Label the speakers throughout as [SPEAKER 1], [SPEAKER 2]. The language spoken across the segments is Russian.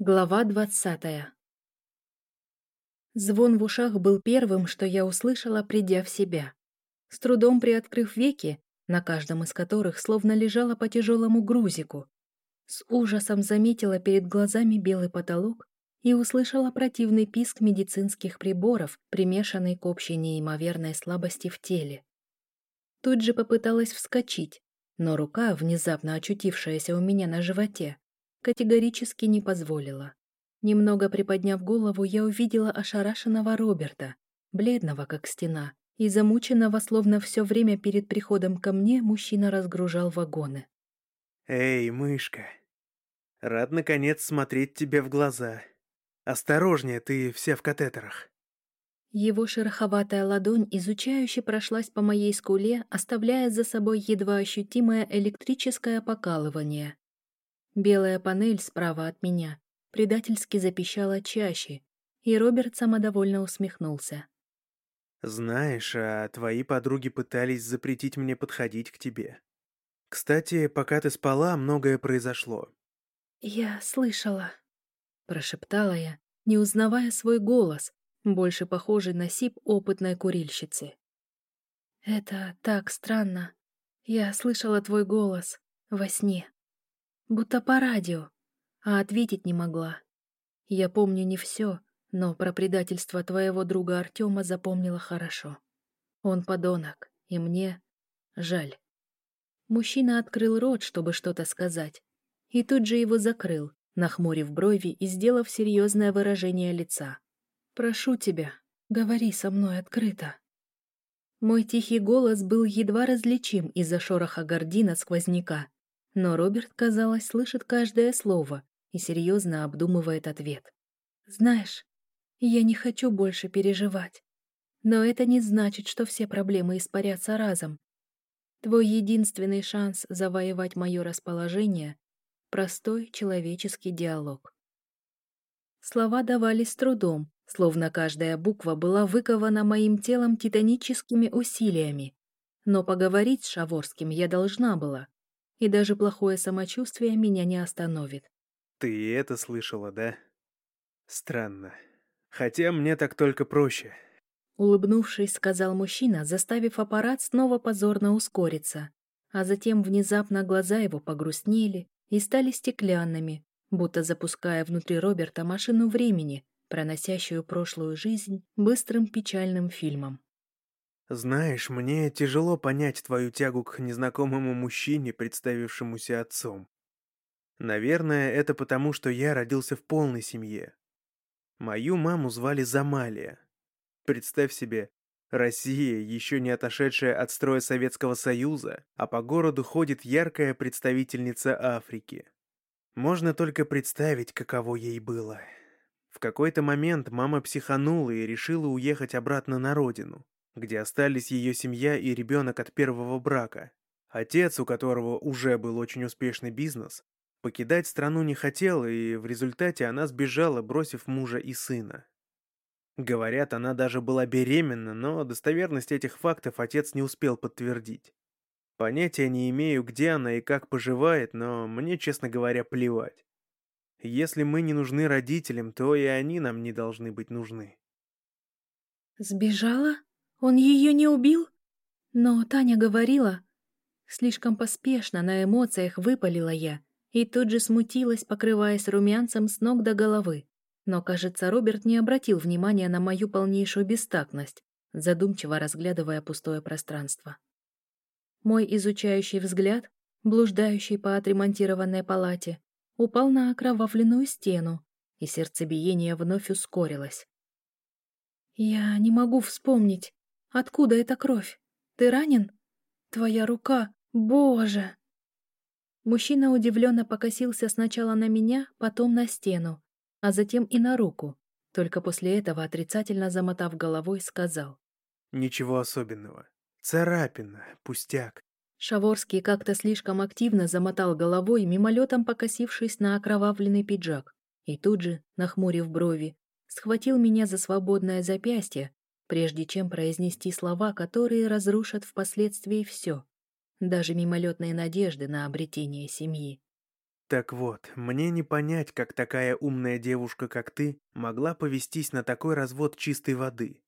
[SPEAKER 1] Глава двадцатая Звон в ушах был первым, что я услышала, придя в себя. С трудом приоткрыв веки, на каждом из которых словно лежала по тяжелому грузику, с ужасом заметила перед глазами белый потолок и услышала противный писк медицинских приборов, примешанный к общей неимоверной слабости в теле. Тут же попыталась вскочить, но рука, внезапно очутившаяся у меня на животе, категорически не позволила. Немного приподняв голову, я увидела ошарашенного Роберта, бледного как стена, и замученного, словно все время перед приходом ко мне, мужчина разгружал вагоны.
[SPEAKER 2] «Эй, мышка, рад наконец смотреть тебе в глаза. Осторожнее, ты вся в катетерах».
[SPEAKER 1] Его шероховатая ладонь изучающе прошлась по моей скуле, оставляя за собой едва ощутимое электрическое покалывание. Белая панель справа от меня предательски запищала чаще, и Роберт самодовольно усмехнулся.
[SPEAKER 2] «Знаешь, а твои подруги пытались запретить мне подходить к тебе. Кстати, пока ты спала, многое произошло».
[SPEAKER 1] «Я слышала», — прошептала я, не узнавая свой голос, больше похожий на сип опытной курильщицы. «Это так странно. Я слышала твой голос во сне» будто по радио, а ответить не могла. Я помню не все, но про предательство твоего друга Артема запомнила хорошо. Он подонок, и мне жаль. Мужчина открыл рот, чтобы что-то сказать, и тут же его закрыл, нахмурив брови и сделав серьезное выражение лица. «Прошу тебя, говори со мной открыто». Мой тихий голос был едва различим из-за шороха гордина сквозняка, но Роберт, казалось, слышит каждое слово и серьезно обдумывает ответ. «Знаешь, я не хочу больше переживать. Но это не значит, что все проблемы испарятся разом. Твой единственный шанс завоевать мое расположение — простой человеческий диалог». Слова давались с трудом, словно каждая буква была выкована моим телом титаническими усилиями. Но поговорить с Шаворским я должна была и даже плохое самочувствие меня не остановит.
[SPEAKER 2] Ты это слышала, да? Странно. Хотя мне так только проще.
[SPEAKER 1] Улыбнувшись, сказал мужчина, заставив аппарат снова позорно ускориться. А затем внезапно глаза его погрустнели и стали стеклянными, будто запуская внутри Роберта машину времени, проносящую прошлую жизнь быстрым печальным фильмом.
[SPEAKER 2] Знаешь, мне тяжело понять твою тягу к незнакомому мужчине, представившемуся отцом. Наверное, это потому, что я родился в полной семье. Мою маму звали Замалия. Представь себе, Россия, еще не отошедшая от строя Советского Союза, а по городу ходит яркая представительница Африки. Можно только представить, каково ей было. В какой-то момент мама психанула и решила уехать обратно на родину где остались ее семья и ребенок от первого брака. Отец, у которого уже был очень успешный бизнес, покидать страну не хотел, и в результате она сбежала, бросив мужа и сына. Говорят, она даже была беременна, но достоверность этих фактов отец не успел подтвердить. Понятия не имею, где она и как поживает, но мне, честно говоря, плевать. Если мы не нужны родителям, то и они нам не должны быть нужны.
[SPEAKER 1] «Сбежала?» Он ее не убил? Но Таня говорила... Слишком поспешно на эмоциях выпалила я и тут же смутилась, покрываясь румянцем с ног до головы. Но, кажется, Роберт не обратил внимания на мою полнейшую бестактность, задумчиво разглядывая пустое пространство. Мой изучающий взгляд, блуждающий по отремонтированной палате, упал на окровавленную стену, и сердцебиение вновь ускорилось. «Я не могу вспомнить, Откуда эта кровь? Ты ранен? Твоя рука, боже!» Мужчина удивленно покосился сначала на меня, потом на стену, а затем и на руку. Только после этого, отрицательно замотав головой, сказал.
[SPEAKER 2] «Ничего особенного. Царапина, пустяк».
[SPEAKER 1] Шаворский как-то слишком активно замотал головой, мимолетом покосившись на окровавленный пиджак, и тут же, нахмурив брови, схватил меня за свободное запястье, прежде чем произнести слова, которые разрушат впоследствии все, даже мимолетные надежды на обретение семьи.
[SPEAKER 2] Так вот, мне не понять, как такая умная девушка, как ты, могла повестись на такой развод чистой воды.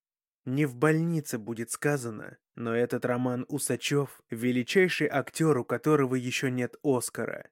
[SPEAKER 2] Не в больнице будет сказано, но этот Роман Усачев – величайший актер, у которого еще нет Оскара.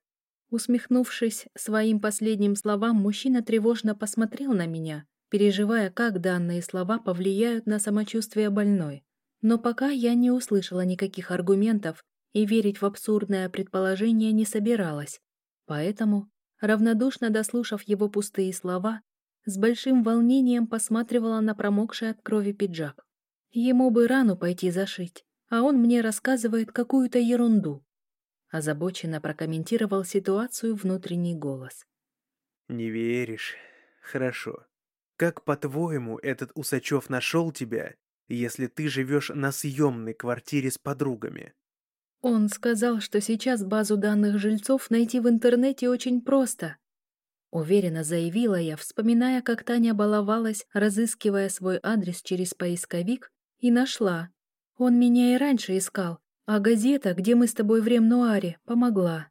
[SPEAKER 1] Усмехнувшись своим последним словам, мужчина тревожно посмотрел на меня, переживая, как данные слова повлияют на самочувствие больной. Но пока я не услышала никаких аргументов и верить в абсурдное предположение не собиралась, поэтому, равнодушно дослушав его пустые слова, с большим волнением посматривала на промокший от крови пиджак. Ему бы рану пойти зашить, а он мне рассказывает какую-то ерунду. Озабоченно прокомментировал ситуацию внутренний голос.
[SPEAKER 2] «Не веришь? Хорошо. Как, по-твоему, этот Усачев нашел тебя, если ты живешь на съемной квартире с подругами?»
[SPEAKER 1] Он сказал, что сейчас базу данных жильцов найти в интернете очень просто, Уверенно заявила я, вспоминая, как Таня баловалась, разыскивая свой адрес через поисковик, и нашла. Он меня и раньше искал, а газета, где мы с тобой в Ремнуаре, помогла.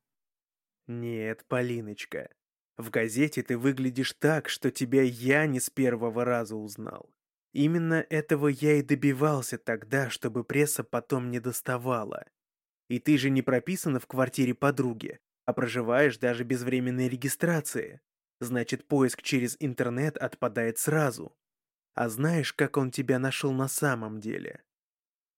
[SPEAKER 2] Нет, Полиночка, в газете ты выглядишь так, что тебя я не с первого раза узнал. Именно этого я и добивался тогда, чтобы пресса потом не доставала. И ты же не прописана в квартире подруги, а проживаешь даже без временной регистрации. Значит, поиск через интернет отпадает сразу. А знаешь, как он тебя нашел на самом деле?»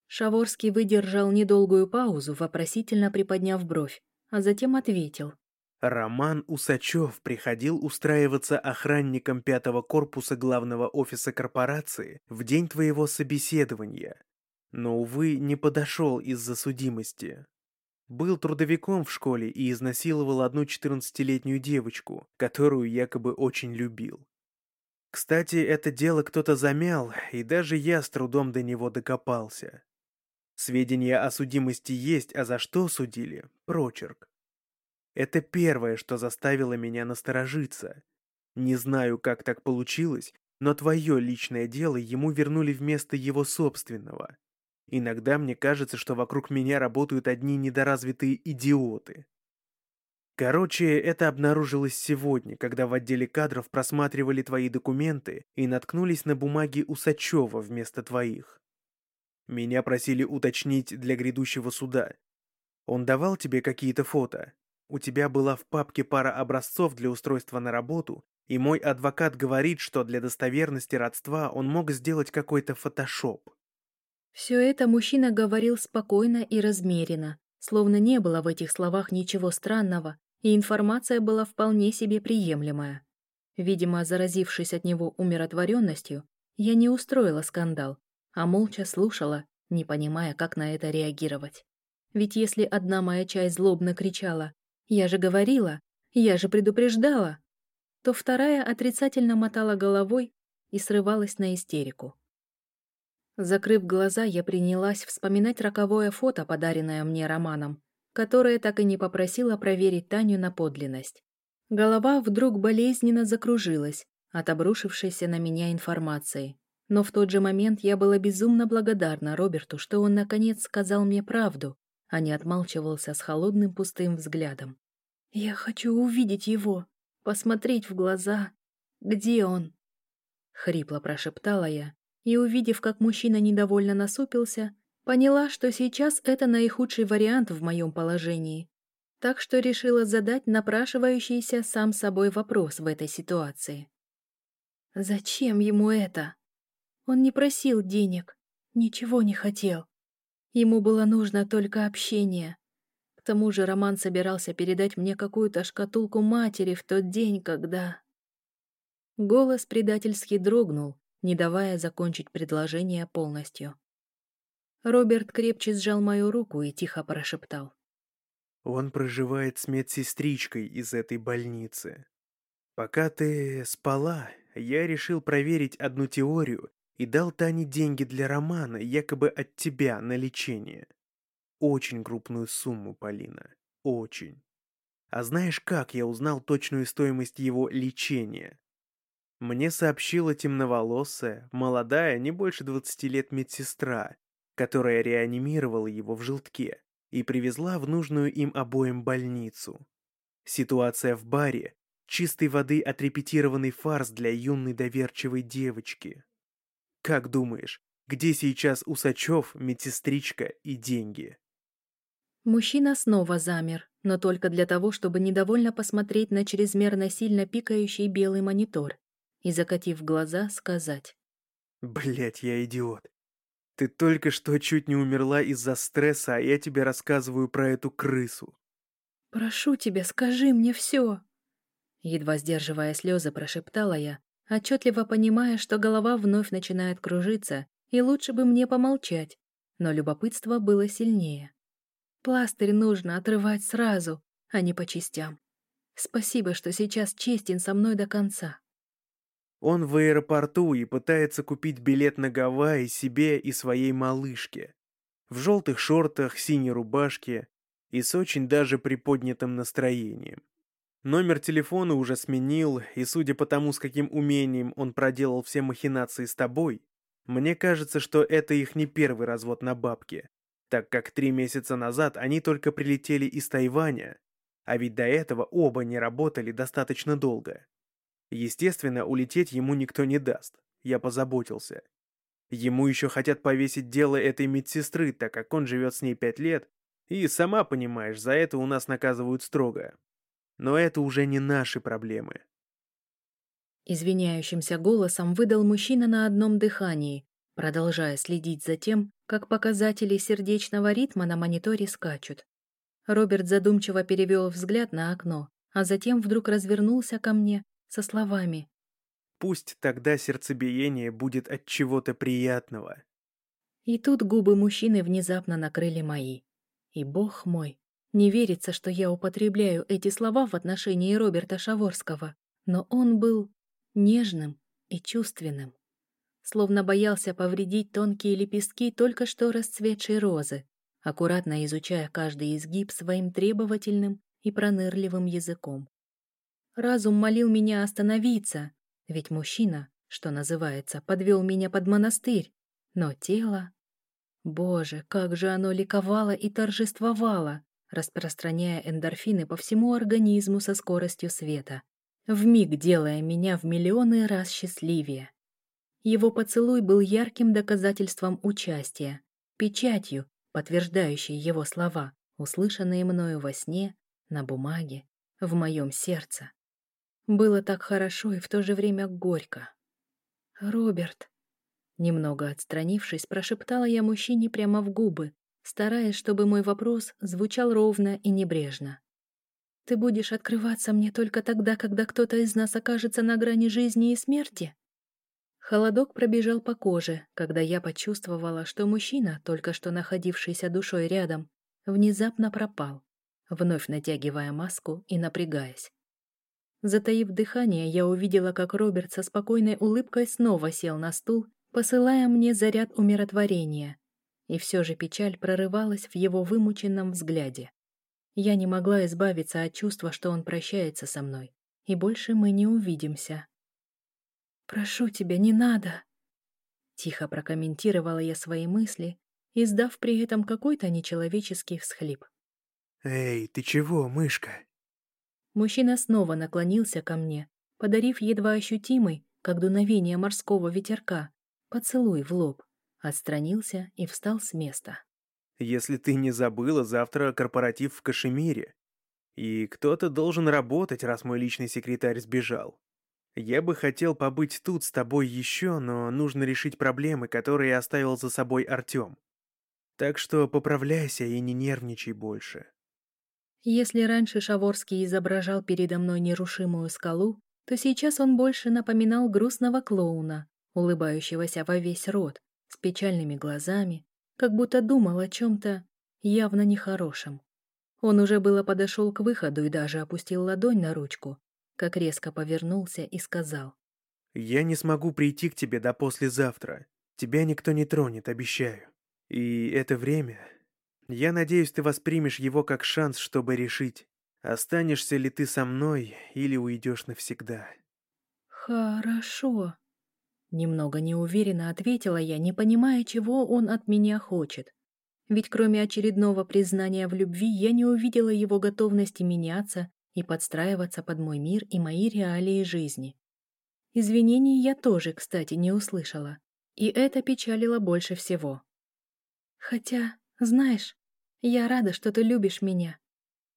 [SPEAKER 1] Шаворский выдержал недолгую паузу, вопросительно приподняв бровь, а затем ответил.
[SPEAKER 2] Роман Усачев приходил устраиваться охранником пятого корпуса главного офиса корпорации в день твоего собеседования, но, увы, не подошел из-за судимости. Был трудовиком в школе и изнасиловал одну 14-летнюю девочку, которую якобы очень любил. Кстати, это дело кто-то замял, и даже я с трудом до него докопался. Сведения о судимости есть, а за что судили – прочерк. Это первое, что заставило меня насторожиться. Не знаю, как так получилось, но твое личное дело ему вернули вместо его собственного. Иногда мне кажется, что вокруг меня работают одни недоразвитые идиоты. Короче, это обнаружилось сегодня, когда в отделе кадров просматривали твои документы и наткнулись на бумаги Усачева вместо твоих. Меня просили уточнить для грядущего суда. Он давал тебе какие-то фото? У тебя была в папке пара образцов для устройства на работу, и мой адвокат говорит, что для достоверности родства он мог сделать какой-то фотошоп.
[SPEAKER 1] Все это мужчина говорил спокойно и размеренно, словно не было в этих словах ничего странного, и информация была вполне себе приемлемая. Видимо, заразившись от него умиротворенностью, я не устроила скандал, а молча слушала, не понимая, как на это реагировать. Ведь если одна моя часть злобно кричала «Я же говорила! Я же предупреждала!», то вторая отрицательно мотала головой и срывалась на истерику. Закрыв глаза, я принялась вспоминать роковое фото, подаренное мне Романом, которое так и не попросила проверить Таню на подлинность. Голова вдруг болезненно закружилась от обрушившейся на меня информации. Но в тот же момент я была безумно благодарна Роберту, что он наконец сказал мне правду, а не отмалчивался с холодным пустым взглядом. «Я хочу увидеть его, посмотреть в глаза. Где он?» Хрипло прошептала я, и, увидев, как мужчина недовольно насупился, поняла, что сейчас это наихудший вариант в моем положении. Так что решила задать напрашивающийся сам собой вопрос в этой ситуации. Зачем ему это? Он не просил денег, ничего не хотел. Ему было нужно только общение. Тому же Роман собирался передать мне какую-то шкатулку матери в тот день, когда... Голос предательски дрогнул, не давая закончить предложение полностью. Роберт крепче сжал мою руку и тихо прошептал.
[SPEAKER 2] «Он проживает с медсестричкой из этой больницы. Пока ты спала, я решил проверить одну теорию и дал Тане деньги для романа, якобы от тебя, на лечение. Очень крупную сумму, Полина. Очень. А знаешь, как я узнал точную стоимость его лечения? Мне сообщила темноволосая, молодая, не больше 20 лет медсестра, которая реанимировала его в желтке и привезла в нужную им обоим больницу. Ситуация в баре — чистой воды отрепетированный фарс для юной доверчивой девочки. Как думаешь, где сейчас Усачев, медсестричка и деньги?
[SPEAKER 1] Мужчина снова замер, но только для того, чтобы недовольно посмотреть на чрезмерно сильно пикающий белый монитор и, закатив глаза, сказать.
[SPEAKER 2] Блять, я идиот. Ты только что чуть не умерла из-за стресса, а я тебе рассказываю про эту крысу.
[SPEAKER 1] «Прошу тебя, скажи мне все!» Едва сдерживая слезы, прошептала я, отчетливо понимая, что голова вновь начинает кружиться, и лучше бы мне помолчать, но любопытство было сильнее. Пластырь нужно отрывать сразу, а не по частям. Спасибо, что сейчас честен со мной до конца.
[SPEAKER 2] Он в аэропорту и пытается купить билет на Гавайи себе и своей малышке. В желтых шортах, синей рубашке и с очень даже приподнятым настроением. Номер телефона уже сменил, и судя по тому, с каким умением он проделал все махинации с тобой, мне кажется, что это их не первый развод на бабки, так как три месяца назад они только прилетели из Тайваня, а ведь до этого оба не работали достаточно долго. Естественно, улететь ему никто не даст, я позаботился. Ему еще хотят повесить дело этой медсестры, так как он живет с ней пять лет, и, сама понимаешь, за это у нас наказывают строго. Но это уже не наши проблемы.
[SPEAKER 1] Извиняющимся голосом выдал мужчина на одном дыхании, продолжая следить за тем, как показатели сердечного ритма на мониторе скачут. Роберт задумчиво перевел взгляд на окно, а затем вдруг развернулся ко мне со словами
[SPEAKER 2] «Пусть тогда сердцебиение будет от чего-то приятного».
[SPEAKER 1] И тут губы мужчины внезапно накрыли мои. И, бог мой, не верится, что я употребляю эти слова в отношении Роберта Шаворского, но он был нежным и чувственным. Словно боялся повредить тонкие лепестки только что расцветшей розы, аккуратно изучая каждый изгиб своим требовательным и пронырливым языком. Разум молил меня остановиться, ведь мужчина, что называется, подвел меня под монастырь, но тело Боже, как же оно ликовало и торжествовало, распространяя эндорфины по всему организму со скоростью света, вмиг делая меня в миллионы раз счастливее. Его поцелуй был ярким доказательством участия, печатью, подтверждающей его слова, услышанные мною во сне, на бумаге, в моем сердце. Было так хорошо и в то же время горько. «Роберт», Немного отстранившись, прошептала я мужчине прямо в губы, стараясь, чтобы мой вопрос звучал ровно и небрежно. «Ты будешь открываться мне только тогда, когда кто-то из нас окажется на грани жизни и смерти?» Холодок пробежал по коже, когда я почувствовала, что мужчина, только что находившийся душой рядом, внезапно пропал, вновь натягивая маску и напрягаясь. Затаив дыхание, я увидела, как Роберт со спокойной улыбкой снова сел на стул посылая мне заряд умиротворения. И все же печаль прорывалась в его вымученном взгляде. Я не могла избавиться от чувства, что он прощается со мной, и больше мы не увидимся. «Прошу тебя, не надо!» Тихо прокомментировала я свои мысли, издав при этом какой-то нечеловеческий всхлип.
[SPEAKER 2] «Эй, ты чего, мышка?»
[SPEAKER 1] Мужчина снова наклонился ко мне, подарив едва ощутимый, как дуновение морского ветерка, Поцелуй в лоб. Отстранился и встал с места.
[SPEAKER 2] «Если ты не забыла, завтра корпоратив в Кашемире. И кто-то должен работать, раз мой личный секретарь сбежал. Я бы хотел побыть тут с тобой еще, но нужно решить проблемы, которые оставил за собой Артем. Так что поправляйся и не нервничай больше».
[SPEAKER 1] Если раньше Шаворский изображал передо мной нерушимую скалу, то сейчас он больше напоминал грустного клоуна, улыбающегося во весь рот, с печальными глазами, как будто думал о чем-то явно нехорошем. Он уже было подошел к выходу и даже опустил ладонь на ручку, как резко повернулся и сказал.
[SPEAKER 2] «Я не смогу прийти к тебе до послезавтра. Тебя никто не тронет, обещаю. И это время... Я надеюсь, ты воспримешь его как шанс, чтобы решить, останешься ли ты со мной или уйдешь навсегда».
[SPEAKER 1] «Хорошо», Немного неуверенно ответила я, не понимая, чего он от меня хочет. Ведь кроме очередного признания в любви я не увидела его готовности меняться и подстраиваться под мой мир и мои реалии жизни. Извинений я тоже, кстати, не услышала, и это печалило больше всего. Хотя, знаешь, я рада, что ты любишь меня.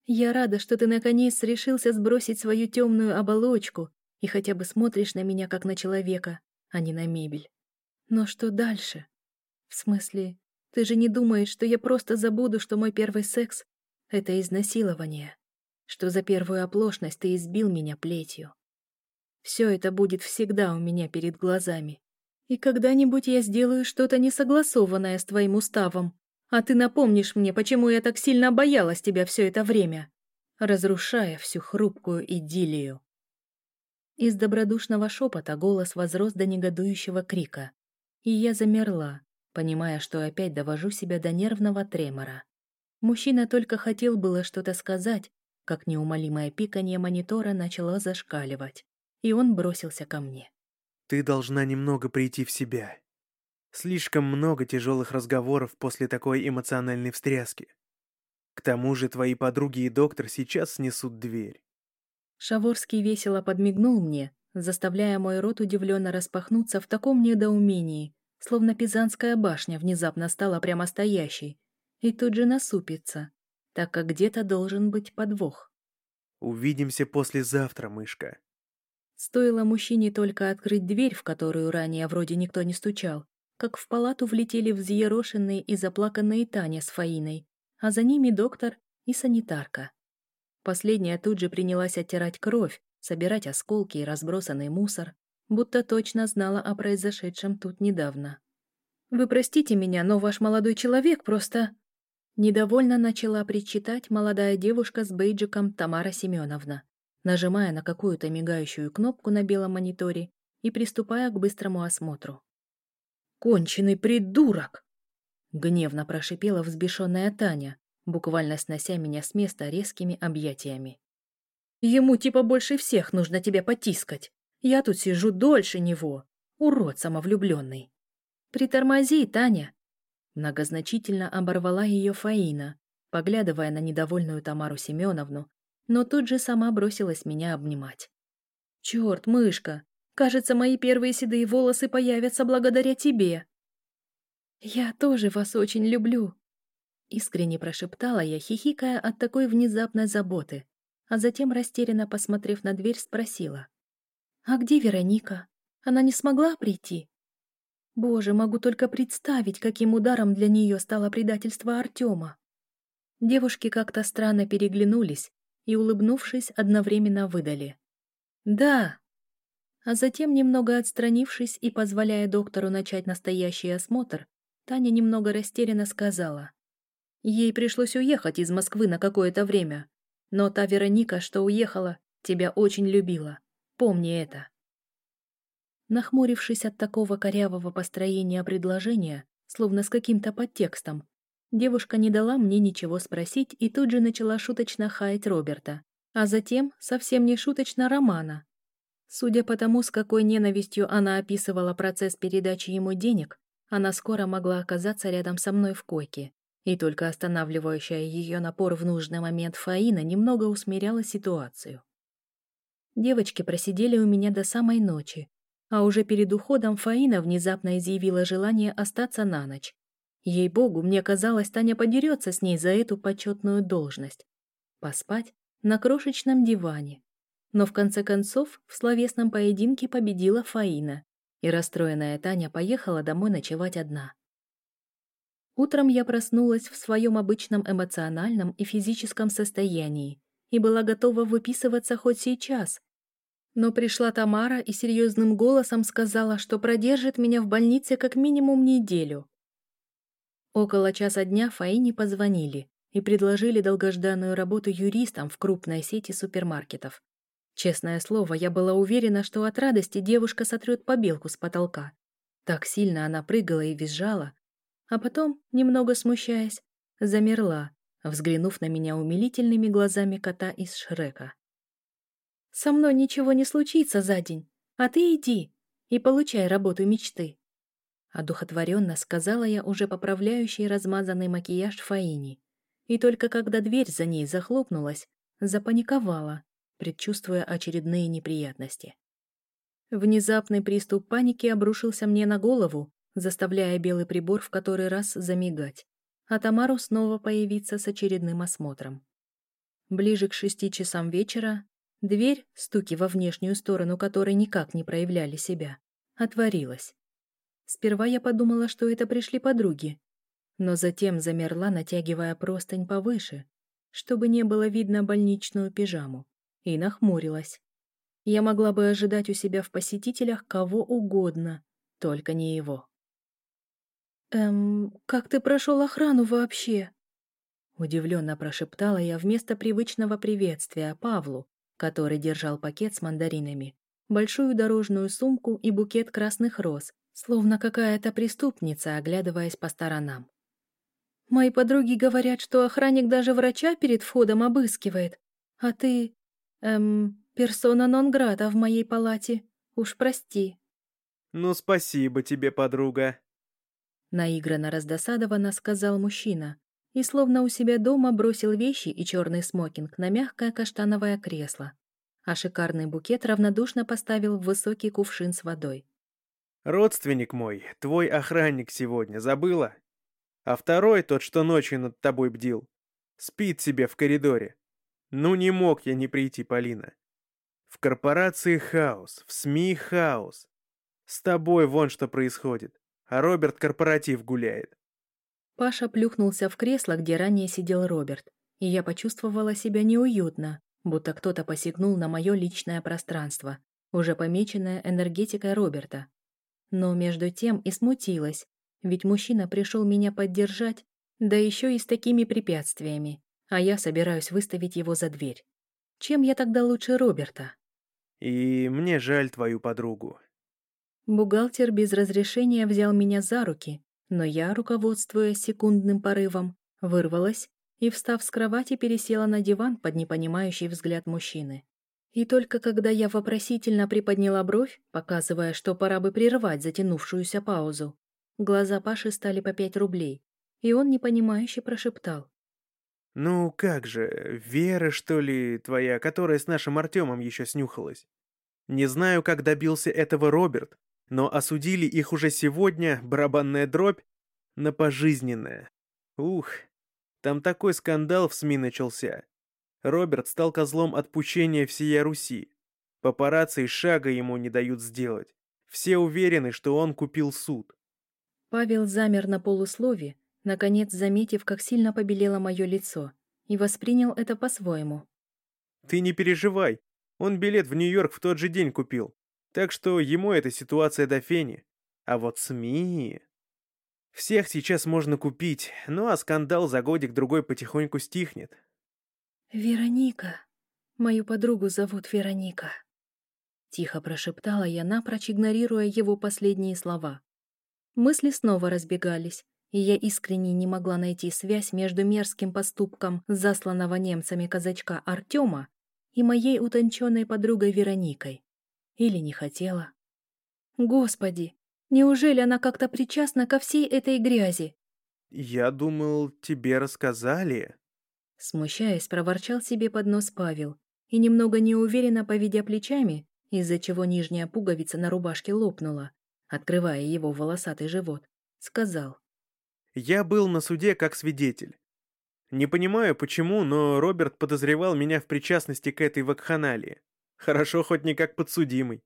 [SPEAKER 1] Я рада, что ты наконец решился сбросить свою темную оболочку и хотя бы смотришь на меня как на человека, а не на мебель. Но что дальше? В смысле, ты же не думаешь, что я просто забуду, что мой первый секс — это изнасилование, что за первую оплошность ты избил меня плетью. Все это будет всегда у меня перед глазами. И когда-нибудь я сделаю что-то несогласованное с твоим уставом, а ты напомнишь мне, почему я так сильно боялась тебя все это время, разрушая всю хрупкую идиллию. Из добродушного шепота голос возрос до негодующего крика. И я замерла, понимая, что опять довожу себя до нервного тремора. Мужчина только хотел было что-то сказать, как неумолимое пиканье монитора начало зашкаливать и он бросился ко мне.
[SPEAKER 2] «Ты должна немного прийти в себя. Слишком много тяжелых разговоров после такой эмоциональной встряски. К тому же твои подруги и доктор сейчас снесут дверь».
[SPEAKER 1] Шаворский весело подмигнул мне, заставляя мой рот удивленно распахнуться в таком недоумении, словно Пизанская башня внезапно стала прямо стоящей, и тут же насупиться, так как где-то должен быть подвох.
[SPEAKER 2] «Увидимся послезавтра, мышка»,
[SPEAKER 1] Стоило мужчине только открыть дверь, в которую ранее вроде никто не стучал, как в палату влетели взъерошенные и заплаканные Таня с Фаиной, а за ними доктор и санитарка. Последняя тут же принялась оттирать кровь, собирать осколки и разбросанный мусор, будто точно знала о произошедшем тут недавно. «Вы простите меня, но ваш молодой человек просто...» Недовольно начала причитать молодая девушка с бейджиком Тамара Семеновна нажимая на какую-то мигающую кнопку на белом мониторе и приступая к быстрому осмотру. «Конченый придурок!» Гневно прошипела взбешенная Таня, буквально снося меня с места резкими объятиями. «Ему типа больше всех нужно тебя потискать. Я тут сижу дольше него. Урод самовлюбленный. Притормози, Таня!» Многозначительно оборвала ее Фаина, поглядывая на недовольную Тамару Семеновну, но тут же сама бросилась меня обнимать. «Черт, мышка! Кажется, мои первые седые волосы появятся благодаря тебе!» «Я тоже вас очень люблю!» Искренне прошептала я, хихикая от такой внезапной заботы, а затем, растерянно посмотрев на дверь, спросила. «А где Вероника? Она не смогла прийти?» Боже, могу только представить, каким ударом для нее стало предательство Артема. Девушки как-то странно переглянулись, и, улыбнувшись, одновременно выдали. «Да!» А затем, немного отстранившись и позволяя доктору начать настоящий осмотр, Таня немного растерянно сказала. Ей пришлось уехать из Москвы на какое-то время, но та Вероника, что уехала, тебя очень любила. Помни это. Нахмурившись от такого корявого построения предложения, словно с каким-то подтекстом, Девушка не дала мне ничего спросить и тут же начала шуточно хаять Роберта, а затем совсем не шуточно Романа. Судя по тому, с какой ненавистью она описывала процесс передачи ему денег, она скоро могла оказаться рядом со мной в койке, и только останавливающая ее напор в нужный момент Фаина немного усмиряла ситуацию. Девочки просидели у меня до самой ночи, а уже перед уходом Фаина внезапно изъявила желание остаться на ночь, Ей-богу, мне казалось, Таня подерется с ней за эту почетную должность. Поспать на крошечном диване. Но в конце концов в словесном поединке победила Фаина, и расстроенная Таня поехала домой ночевать одна. Утром я проснулась в своем обычном эмоциональном и физическом состоянии и была готова выписываться хоть сейчас. Но пришла Тамара и серьезным голосом сказала, что продержит меня в больнице как минимум неделю. Около часа дня Фаине позвонили и предложили долгожданную работу юристом в крупной сети супермаркетов. Честное слово, я была уверена, что от радости девушка сотрет побелку с потолка. Так сильно она прыгала и визжала, а потом, немного смущаясь, замерла, взглянув на меня умилительными глазами кота из Шрека. «Со мной ничего не случится за день, а ты иди и получай работу мечты», Одухотворенно сказала я уже поправляющий размазанный макияж Фаини. И только когда дверь за ней захлопнулась, запаниковала, предчувствуя очередные неприятности. Внезапный приступ паники обрушился мне на голову, заставляя белый прибор в который раз замигать, а Тамару снова появиться с очередным осмотром. Ближе к шести часам вечера дверь, стуки во внешнюю сторону которой никак не проявляли себя, отворилась. Сперва я подумала, что это пришли подруги, но затем замерла, натягивая простынь повыше, чтобы не было видно больничную пижаму, и нахмурилась. Я могла бы ожидать у себя в посетителях кого угодно, только не его. «Эм, как ты прошел охрану вообще?» Удивленно прошептала я вместо привычного приветствия Павлу, который держал пакет с мандаринами, большую дорожную сумку и букет красных роз, словно какая-то преступница, оглядываясь по сторонам. «Мои подруги говорят, что охранник даже врача перед входом обыскивает, а ты... эм... Персона нон-грата в моей палате. Уж прости.
[SPEAKER 2] Ну, спасибо тебе, подруга.
[SPEAKER 1] Наигранно раздосадованно сказал мужчина и словно у себя дома бросил вещи и черный смокинг на мягкое каштановое кресло, а шикарный букет равнодушно поставил в высокий кувшин с водой.
[SPEAKER 2] «Родственник мой, твой охранник сегодня, забыла? А второй, тот, что ночью над тобой бдил, спит себе в коридоре. Ну не мог я не прийти, Полина. В корпорации хаос, в СМИ хаос. С тобой вон что происходит, а Роберт корпоратив гуляет.
[SPEAKER 1] Паша плюхнулся в кресло, где ранее сидел Роберт, и я почувствовала себя неуютно, будто кто-то посягнул на мое личное пространство, уже помеченное энергетикой Роберта. Но между тем и смутилась, ведь мужчина пришел меня поддержать, да еще и с такими препятствиями, а я собираюсь выставить его за дверь. Чем я тогда лучше Роберта?
[SPEAKER 2] И мне жаль твою подругу.
[SPEAKER 1] Бухгалтер без разрешения взял меня за руки, но я, руководствуясь секундным порывом, вырвалась и, встав с кровати, пересела на диван под непонимающий взгляд мужчины. И только когда я вопросительно приподняла бровь, показывая, что пора бы прервать затянувшуюся паузу, глаза Паши стали по пять рублей, и он непонимающе прошептал.
[SPEAKER 2] «Ну как же, Вера, что ли, твоя, которая с нашим Артемом еще снюхалась? Не знаю, как добился этого Роберт, но осудили их уже сегодня, барабанная дробь, на пожизненное. Ух, там такой скандал в СМИ начался. Роберт стал козлом отпущения всея Руси. Папарацци шага ему не дают сделать. Все уверены, что он купил суд.
[SPEAKER 1] Павел замер на полуслове, наконец заметив, как сильно побелело мое лицо, и воспринял это по-своему.
[SPEAKER 2] «Ты не переживай, он билет в Нью-Йорк в тот же день купил, так что ему эта ситуация до фени. А вот СМИ... Всех сейчас можно купить, ну а скандал за годик-другой потихоньку стихнет».
[SPEAKER 1] «Вероника. Мою подругу зовут Вероника». Тихо прошептала я, напрочь игнорируя его последние слова. Мысли снова разбегались, и я искренне не могла найти связь между мерзким поступком засланного немцами казачка Артема и моей утонченной подругой Вероникой. Или не хотела. Господи, неужели она как-то причастна ко всей этой грязи?
[SPEAKER 2] «Я думал, тебе рассказали».
[SPEAKER 1] Смущаясь, проворчал себе под нос Павел и немного неуверенно поведя плечами, из-за чего нижняя пуговица на рубашке лопнула, открывая его волосатый живот, сказал.
[SPEAKER 2] Я был на суде как свидетель. Не понимаю, почему, но Роберт подозревал меня в причастности к этой вакханалии. Хорошо, хоть не как подсудимый.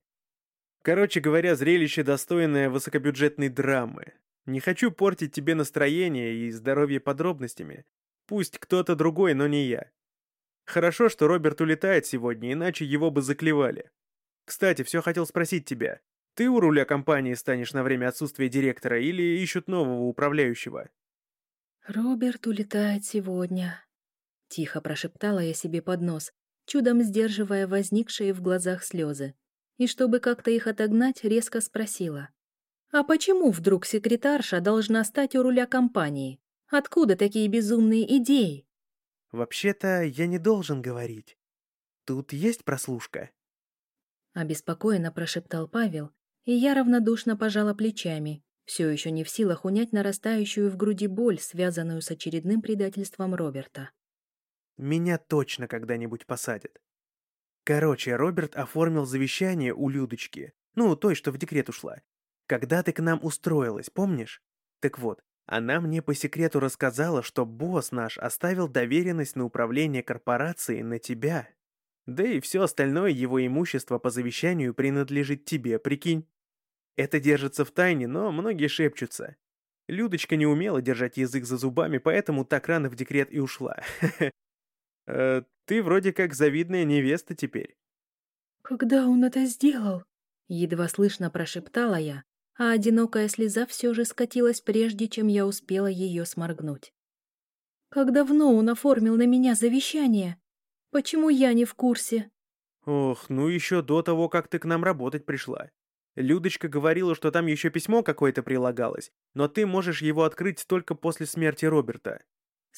[SPEAKER 2] Короче говоря, зрелище, достойное высокобюджетной драмы. Не хочу портить тебе настроение и здоровье подробностями. Пусть кто-то другой, но не я. Хорошо, что Роберт улетает сегодня, иначе его бы заклевали. Кстати, все хотел спросить тебя. Ты у руля компании станешь на время отсутствия директора или ищут нового управляющего?»
[SPEAKER 1] «Роберт улетает сегодня», — тихо прошептала я себе под нос, чудом сдерживая возникшие в глазах слезы. И чтобы как-то их отогнать, резко спросила. «А почему вдруг секретарша должна стать у руля компании? Откуда такие безумные идеи?»
[SPEAKER 2] «Вообще-то я не должен говорить. Тут есть прослушка?»
[SPEAKER 1] Обеспокоенно прошептал Павел, и я равнодушно пожала плечами, все еще не в силах унять нарастающую в груди боль, связанную с очередным предательством Роберта.
[SPEAKER 2] «Меня точно когда-нибудь посадят». Короче, Роберт оформил завещание у Людочки, ну, той, что в декрет ушла. Когда ты к нам устроилась, помнишь? Так вот, она мне по секрету рассказала, что босс наш оставил доверенность на управление корпорацией на тебя. Да и все остальное его имущество по завещанию принадлежит тебе, прикинь. Это держится в тайне, но многие шепчутся. Людочка не умела держать язык за зубами, поэтому так рано в декрет и ушла. Э, ты вроде как завидная невеста теперь.
[SPEAKER 1] «Когда он это сделал?» Едва слышно прошептала я, а одинокая слеза все же скатилась, прежде чем я успела ее сморгнуть. «Как давно он оформил на меня завещание? Почему я не в курсе?»
[SPEAKER 2] «Ох, ну еще до того, как ты к нам работать пришла. Людочка говорила, что там еще письмо какое-то прилагалось, но ты можешь его открыть только после смерти Роберта».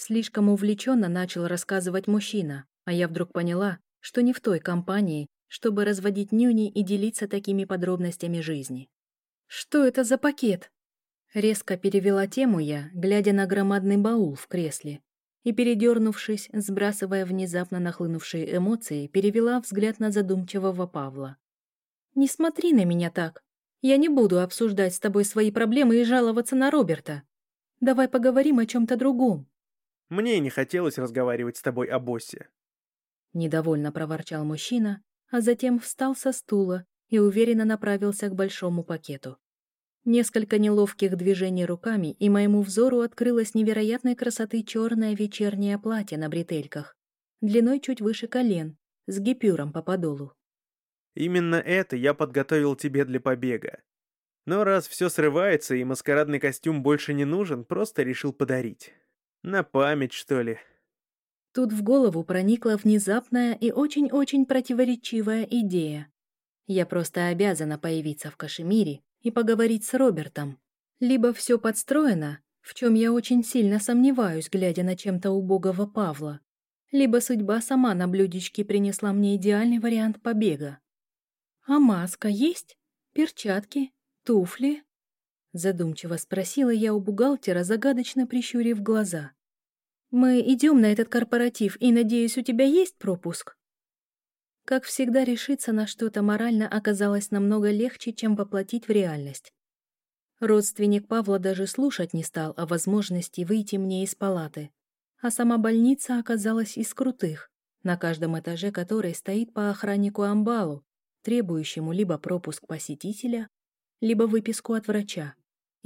[SPEAKER 1] Слишком увлеченно начал рассказывать мужчина, а я вдруг поняла, что не в той компании, чтобы разводить нюни и делиться такими подробностями жизни. «Что это за пакет?» Резко перевела тему я, глядя на громадный баул в кресле, и, передернувшись, сбрасывая внезапно нахлынувшие эмоции, перевела взгляд на задумчивого Павла. «Не смотри на меня так. Я не буду обсуждать с тобой свои проблемы и жаловаться на Роберта. Давай поговорим о чем-то другом».
[SPEAKER 2] «Мне не хотелось разговаривать с тобой о боссе».
[SPEAKER 1] Недовольно проворчал мужчина, а затем встал со стула и уверенно направился к большому пакету. Несколько неловких движений руками, и моему взору открылось невероятной красоты черное вечернее платье на бретельках, длиной чуть выше колен, с гипюром по подолу.
[SPEAKER 2] Именно это я подготовил тебе для побега. Но раз все срывается и маскарадный костюм больше не нужен, просто решил подарить. На память, что ли.
[SPEAKER 1] Тут в голову проникла внезапная и очень-очень противоречивая идея. Я просто обязана появиться в Кашемире и поговорить с Робертом. Либо все подстроено, в чем я очень сильно сомневаюсь, глядя на чем-то убогого Павла, либо судьба сама на блюдечке принесла мне идеальный вариант побега. «А маска есть? Перчатки? Туфли?» Задумчиво спросила я у бухгалтера, загадочно прищурив глаза. «Мы идем на этот корпоратив, и, надеюсь, у тебя есть пропуск?» Как всегда, решиться на что-то морально оказалось намного легче, чем воплотить в реальность. Родственник Павла даже слушать не стал о возможности выйти мне из палаты. А сама больница оказалась из крутых, на каждом этаже которой стоит по охраннику амбалу, требующему либо пропуск посетителя, либо выписку от врача.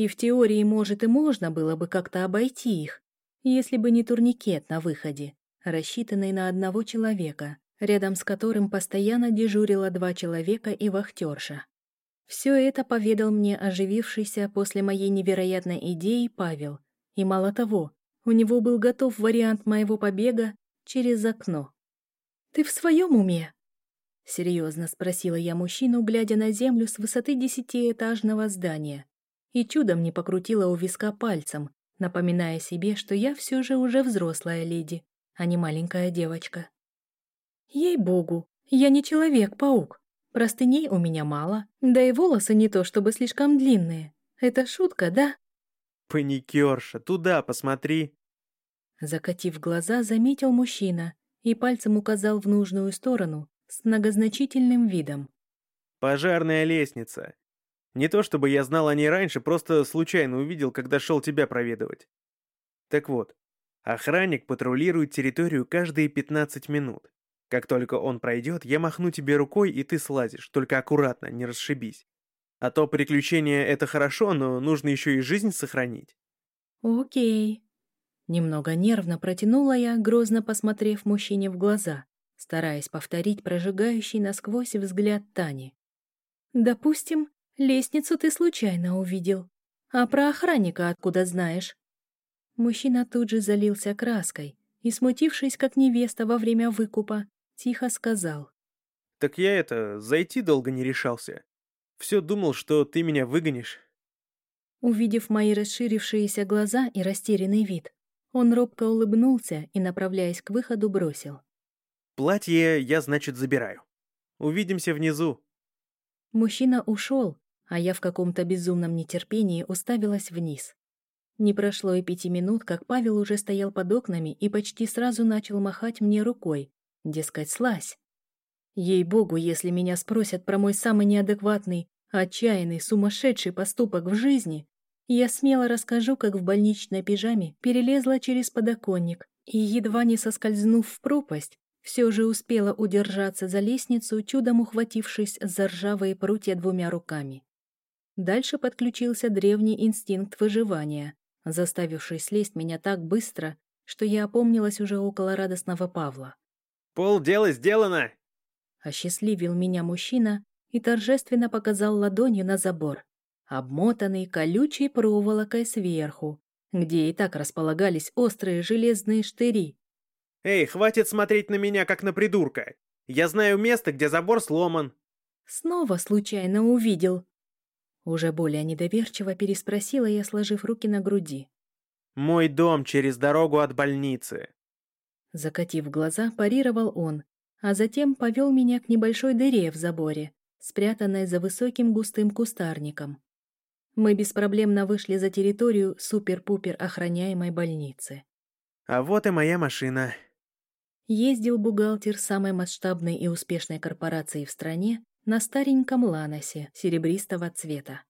[SPEAKER 1] И в теории, может, и можно было бы как-то обойти их, если бы не турникет на выходе, рассчитанный на одного человека, рядом с которым постоянно дежурило два человека и вахтерша. Все это поведал мне оживившийся после моей невероятной идеи Павел, и мало того, у него был готов вариант моего побега через окно. «Ты в своем уме?» — серьезно спросила я мужчину, глядя на землю с высоты десятиэтажного здания, и чудом не покрутила у виска пальцем, напоминая себе, что я все же уже взрослая леди, а не маленькая девочка. Ей-богу, я не человек-паук. Простыней у меня мало, да и волосы не то чтобы слишком длинные. Это шутка, да?
[SPEAKER 2] Паникерша, туда посмотри.
[SPEAKER 1] Закатив глаза, заметил мужчина и пальцем указал в нужную сторону, с многозначительным видом.
[SPEAKER 2] «Пожарная лестница. Не то чтобы я знал о ней раньше, просто случайно увидел, когда шел тебя проведывать. Так вот, охранник патрулирует территорию каждые 15 минут. Как только он пройдет, я махну тебе рукой, и ты слазишь, только аккуратно, не расшибись. А то приключение — это хорошо, но нужно еще и жизнь сохранить».
[SPEAKER 1] «Окей». Немного нервно протянула я, грозно посмотрев мужчине в глаза стараясь повторить прожигающий насквозь взгляд Тани. «Допустим, лестницу ты случайно увидел. А про охранника откуда знаешь?» Мужчина тут же залился краской и, смутившись, как невеста во время выкупа, тихо сказал.
[SPEAKER 2] «Так я это, зайти долго не решался. Все думал, что ты меня выгонишь».
[SPEAKER 1] Увидев мои расширившиеся глаза и растерянный вид, он робко улыбнулся и, направляясь к выходу, бросил.
[SPEAKER 2] Платье я, значит, забираю. Увидимся внизу.
[SPEAKER 1] Мужчина ушел, а я в каком-то безумном нетерпении уставилась вниз. Не прошло и пяти минут, как Павел уже стоял под окнами и почти сразу начал махать мне рукой, дескать, слазь. Ей-богу, если меня спросят про мой самый неадекватный, отчаянный, сумасшедший поступок в жизни, я смело расскажу, как в больничной пижаме перелезла через подоконник и, едва не соскользнув в пропасть, все же успела удержаться за лестницу, чудом ухватившись за ржавые прутья двумя руками. Дальше подключился древний инстинкт выживания, заставивший слезть меня так быстро, что я опомнилась уже около радостного Павла.
[SPEAKER 2] «Пол дела сделано!»
[SPEAKER 1] Осчастливил меня мужчина и торжественно показал ладонью на забор, обмотанный колючей проволокой сверху, где и так располагались острые железные штыри.
[SPEAKER 2] «Эй, хватит смотреть на меня, как на придурка! Я знаю место, где забор сломан!»
[SPEAKER 1] Снова случайно увидел. Уже более недоверчиво переспросила я, сложив руки на груди.
[SPEAKER 2] «Мой дом через дорогу от больницы!»
[SPEAKER 1] Закатив глаза, парировал он, а затем повел меня к небольшой дыре в заборе, спрятанной за высоким густым кустарником. Мы беспроблемно вышли за территорию супер-пупер охраняемой больницы.
[SPEAKER 2] «А вот и моя машина»,
[SPEAKER 1] Ездил бухгалтер самой масштабной и успешной корпорации в стране на стареньком Ланосе серебристого цвета.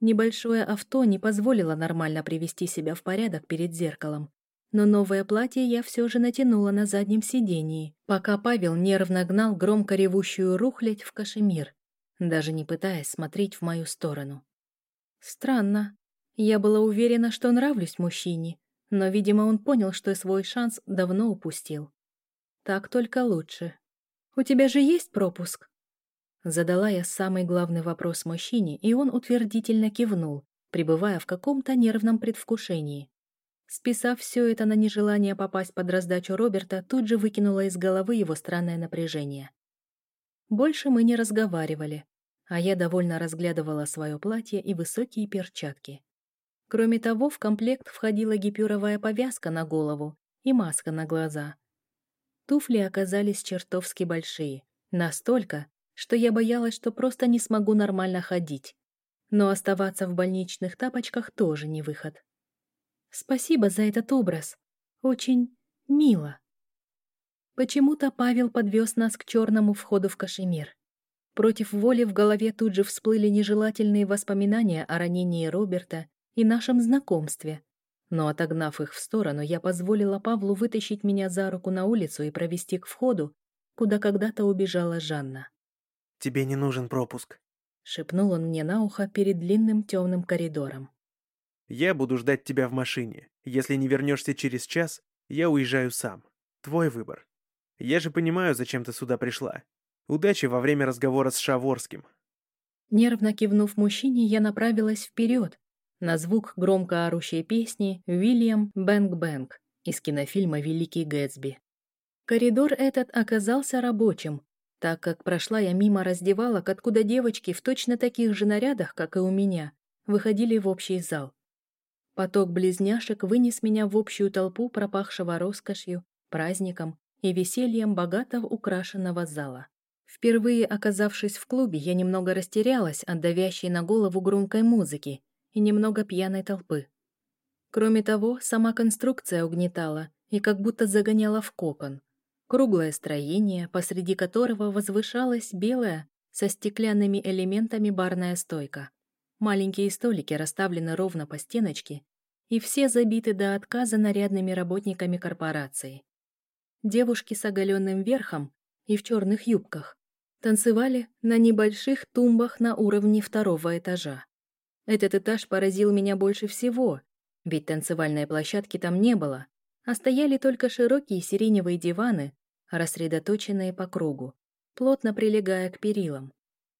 [SPEAKER 1] Небольшое авто не позволило нормально привести себя в порядок перед зеркалом, но новое платье я все же натянула на заднем сидении, пока Павел нервно гнал громко ревущую рухлядь в кашемир, даже не пытаясь смотреть в мою сторону. Странно. Я была уверена, что нравлюсь мужчине, но, видимо, он понял, что свой шанс давно упустил. Так только лучше. «У тебя же есть пропуск?» Задала я самый главный вопрос мужчине, и он утвердительно кивнул, пребывая в каком-то нервном предвкушении. Списав все это на нежелание попасть под раздачу Роберта, тут же выкинула из головы его странное напряжение. Больше мы не разговаривали, а я довольно разглядывала свое платье и высокие перчатки. Кроме того, в комплект входила гипюровая повязка на голову и маска на глаза — Туфли оказались чертовски большие. Настолько, что я боялась, что просто не смогу нормально ходить. Но оставаться в больничных тапочках тоже не выход. Спасибо за этот образ. Очень мило. Почему-то Павел подвез нас к черному входу в Кашемир. Против воли в голове тут же всплыли нежелательные воспоминания о ранении Роберта и нашем знакомстве, но отогнав их в сторону, я позволила Павлу вытащить меня за руку на улицу и провести к входу, куда когда-то убежала Жанна.
[SPEAKER 2] «Тебе не нужен пропуск», —
[SPEAKER 1] шепнул он мне на ухо перед длинным темным коридором.
[SPEAKER 2] «Я буду ждать тебя в машине. Если не вернешься через час, я уезжаю сам. Твой выбор. Я же понимаю, зачем ты сюда пришла. Удачи во время разговора с Шаворским».
[SPEAKER 1] Нервно кивнув мужчине, я направилась вперед, на звук громко орущей песни Уильям Бэнк-Бэнк из кинофильма «Великий Гэтсби». Коридор этот оказался рабочим, так как прошла я мимо раздевалок, откуда девочки в точно таких же нарядах, как и у меня, выходили в общий зал. Поток близняшек вынес меня в общую толпу пропахшего роскошью, праздником и весельем богато украшенного зала. Впервые оказавшись в клубе, я немного растерялась от давящей на голову громкой музыки и немного пьяной толпы. Кроме того, сама конструкция угнетала и как будто загоняла в кокон. Круглое строение, посреди которого возвышалась белая со стеклянными элементами барная стойка. Маленькие столики расставлены ровно по стеночке, и все забиты до отказа нарядными работниками корпорации. Девушки с оголенным верхом и в черных юбках танцевали на небольших тумбах на уровне второго этажа. Этот этаж поразил меня больше всего, ведь танцевальной площадки там не было, а стояли только широкие сиреневые диваны, рассредоточенные по кругу, плотно прилегая к перилам.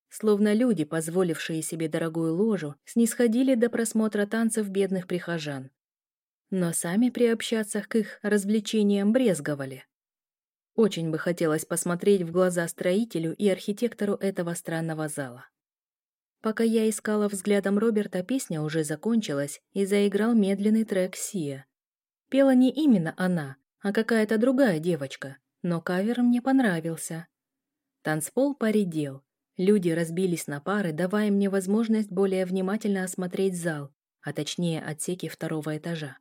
[SPEAKER 1] Словно люди, позволившие себе дорогую ложу, снисходили до просмотра танцев бедных прихожан. Но сами приобщаться к их развлечениям брезговали. Очень бы хотелось посмотреть в глаза строителю и архитектору этого странного зала. Пока я искала взглядом Роберта, песня уже закончилась и заиграл медленный трек Сия. Пела не именно она, а какая-то другая девочка, но кавер мне понравился. Танцпол поредел. Люди разбились на пары, давая мне возможность более внимательно осмотреть зал, а точнее отсеки второго этажа.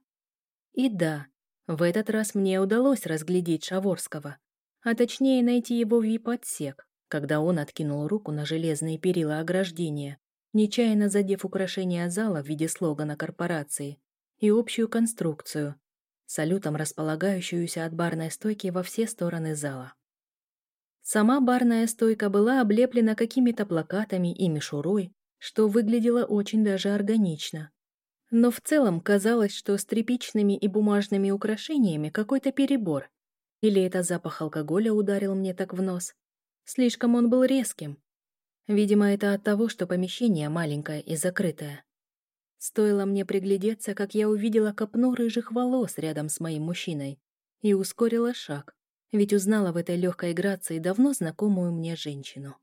[SPEAKER 1] И да, в этот раз мне удалось разглядеть Шаворского, а точнее найти его вип-отсек, когда он откинул руку на железные перила ограждения, нечаянно задев украшение зала в виде слогана корпорации и общую конструкцию, салютом располагающуюся от барной стойки во все стороны зала. Сама барная стойка была облеплена какими-то плакатами и мишурой, что выглядело очень даже органично. Но в целом казалось, что с тряпичными и бумажными украшениями какой-то перебор. Или это запах алкоголя ударил мне так в нос. Слишком он был резким. Видимо, это от того, что помещение маленькое и закрытое. Стоило мне приглядеться, как я увидела копну рыжих волос рядом с моим мужчиной и ускорила шаг, ведь узнала в этой легкой грации давно знакомую мне женщину.